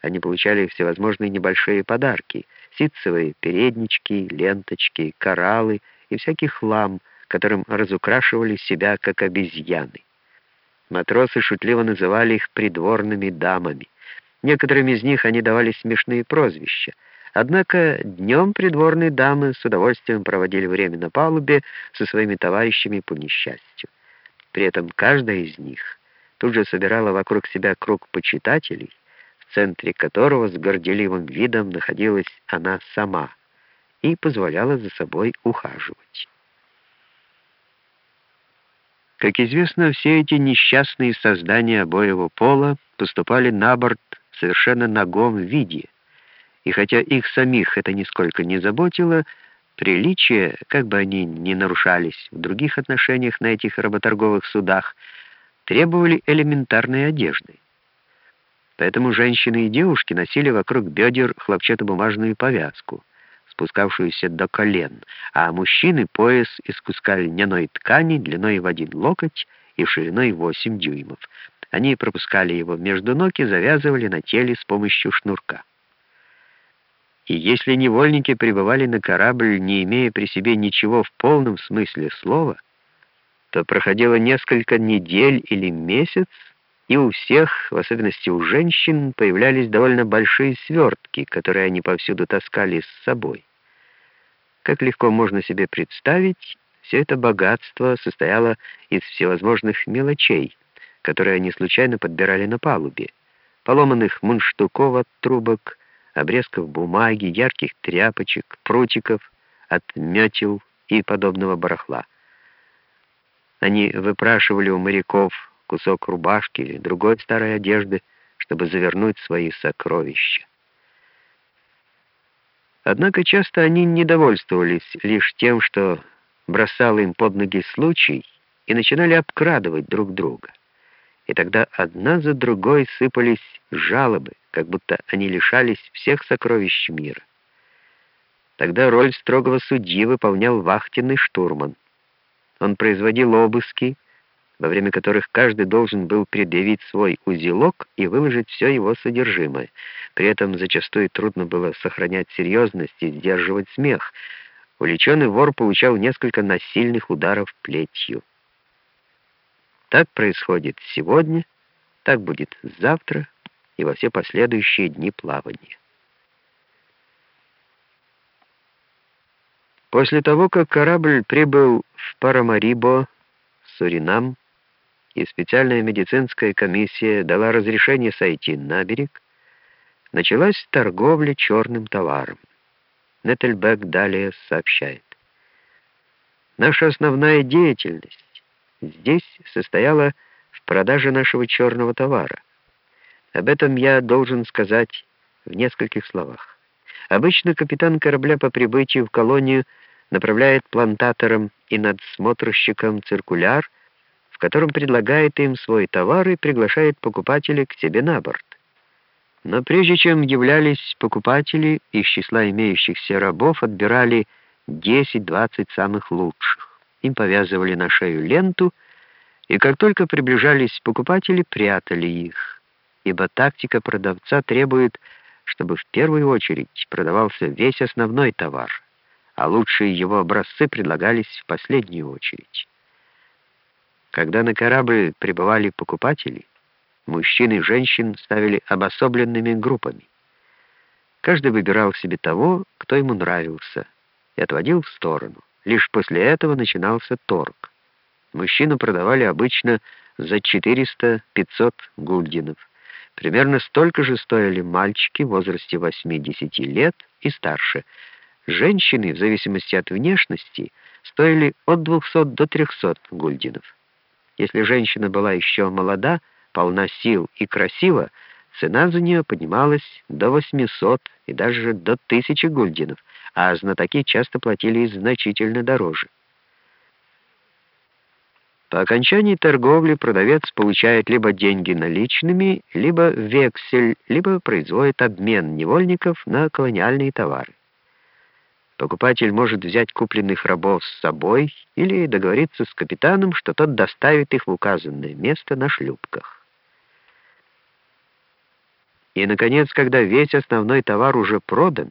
Они получали всевозможные небольшие подарки — ситцевые переднички, ленточки, кораллы и всякий хлам, которым разукрашивали себя, как обезьяны. Матросы шутливо называли их придворными дамами. Некоторым из них они давали смешные прозвища. Однако днем придворные дамы с удовольствием проводили время на палубе со своими товарищами по несчастью. При этом каждая из них тут же собирала вокруг себя круг почитателей, центре которого с горделивым видом находилась она сама и позволяла за собой ухаживать. Как известно, все эти несчастные создания обоего пола поступали на борт в совершенно нагом виде, и хотя их самих это нисколько не заботило, приличия, как бы они ни нарушались в других отношениях на этих работорговых судах, требовали элементарной одежды. Поэтому женщины и девушки носили вокруг бедер хлопчатобумажную повязку, спускавшуюся до колен, а мужчины — пояс из куска льняной ткани длиной в один локоть и шириной 8 дюймов. Они пропускали его между ног и завязывали на теле с помощью шнурка. И если невольники прибывали на корабль, не имея при себе ничего в полном смысле слова, то проходило несколько недель или месяц, и у всех, в особенности у женщин, появлялись довольно большие свертки, которые они повсюду таскали с собой. Как легко можно себе представить, все это богатство состояло из всевозможных мелочей, которые они случайно подбирали на палубе, поломанных мундштуков от трубок, обрезков бумаги, ярких тряпочек, прутиков от метел и подобного барахла. Они выпрашивали у моряков кусок рубашки или другой старой одежды, чтобы завернуть свои сокровища. Однако часто они недовольствовались лишь тем, что бросал им под ноги случай, и начинали обкрадывать друг друга. И тогда одна за другой сыпались жалобы, как будто они лишались всех сокровищ мира. Тогда роль строгого судьи выполнял вахтенный штурман. Он производил обыски, во время которых каждый должен был предъявить свой узелок и выложить все его содержимое. При этом зачастую трудно было сохранять серьезность и сдерживать смех. Увлеченный вор получал несколько насильных ударов плетью. Так происходит сегодня, так будет завтра и во все последующие дни плавания. После того, как корабль прибыл в Парамарибо, Суринам, и специальная медицинская комиссия дала разрешение сойти на берег, началась торговля черным товаром. Неттельбек далее сообщает. Наша основная деятельность здесь состояла в продаже нашего черного товара. Об этом я должен сказать в нескольких словах. Обычно капитан корабля по прибытию в колонию направляет плантаторам и надсмотрщикам циркуляр, в котором предлагает им свой товар и приглашает покупателей к себе на борт. Но прежде чем являлись покупатели, из числа имеющихся рабов отбирали 10-20 самых лучших. Им повязывали на шею ленту, и как только приближались покупатели, прятали их, ибо тактика продавца требует, чтобы в первую очередь продавался весь основной товар — а лучшие его образцы предлагались в последнюю очередь. Когда на корабль прибывали покупатели, мужчин и женщин ставили обособленными группами. Каждый выбирал себе того, кто ему нравился, и отводил в сторону. Лишь после этого начинался торг. Мужчину продавали обычно за 400-500 гульдинов. Примерно столько же стоили мальчики в возрасте 8-10 лет и старше — Женщины, в зависимости от внешности, стоили от 200 до 300 гульдинов. Если женщина была еще молода, полна сил и красива, цена за нее поднималась до 800 и даже до 1000 гульдинов, а знатоки часто платили значительно дороже. По окончании торговли продавец получает либо деньги наличными, либо вексель, либо производит обмен невольников на колониальные товары. Покупатель может взять купленных рабов с собой или договориться с капитаном, что тот доставит их в указанное место на шлюпках. И, наконец, когда весь основной товар уже продан,